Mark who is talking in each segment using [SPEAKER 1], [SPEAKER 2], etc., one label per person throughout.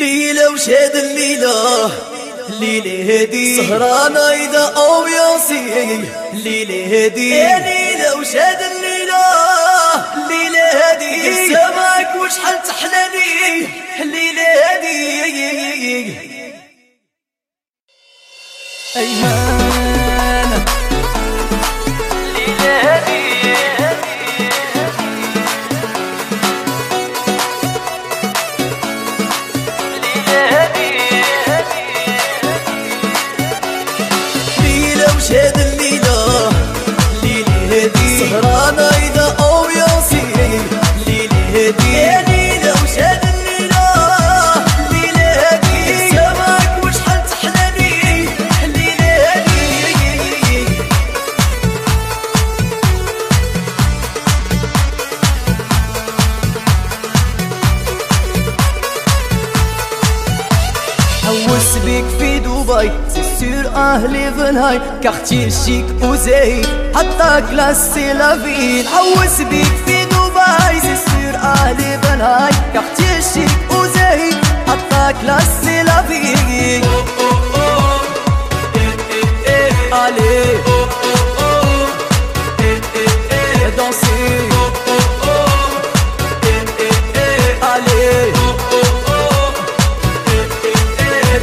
[SPEAKER 1] ليلة وشاد الليلة ليلة هدي سهرانة إذا أو ياسي ليلة هدي ليلة وشاد الليلة ليلة هدي سماك وشحال تحلاني ليلة هدي أيمان حوس بيك في دبي سير اهلي فنهاي كارتي شيك وزاي حتى كلاس لافين لا بيك في دبي سير اهلي فنهاي كارتي شيك وزاي حتى كلاس لافين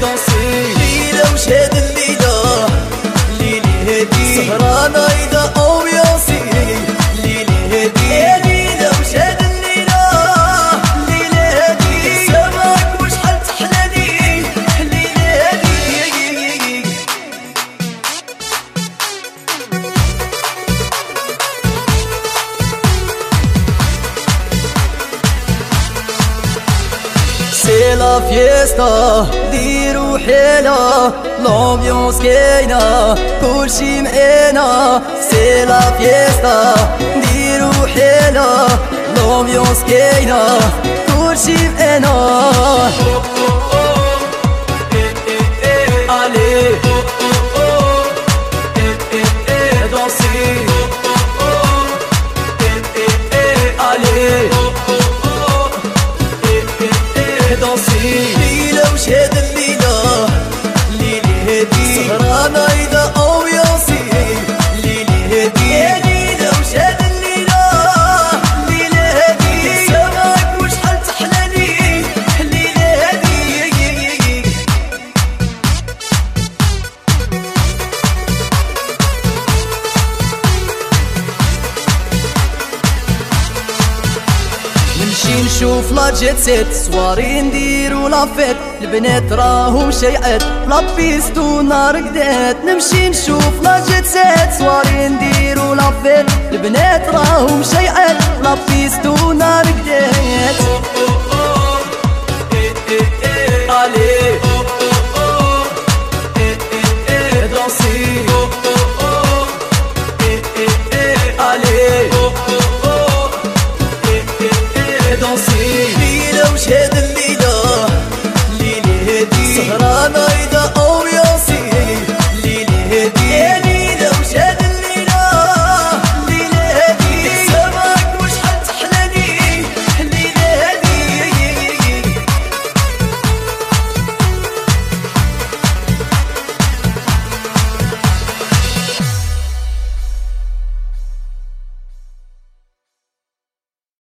[SPEAKER 1] danser سي لا فيستا ديرو حيلة لومبيونس كاينة كلشي معينا سي لا فيستا ديرو حيلة لومبيونس كاينة danser ليلة وشاد الليلة ليلة هدي سهرانة نشوف لا جيت سيت سواري نديرو لافيت البنات راهم شيعات لا بيستو نار قدات. نمشي نشوف لا جيت سيت سواري نديرو لافيت البنات راهم شيعات لا بيستو نار قدات. Danser ليلة وشاد الليلة ليلة هدي سهرانة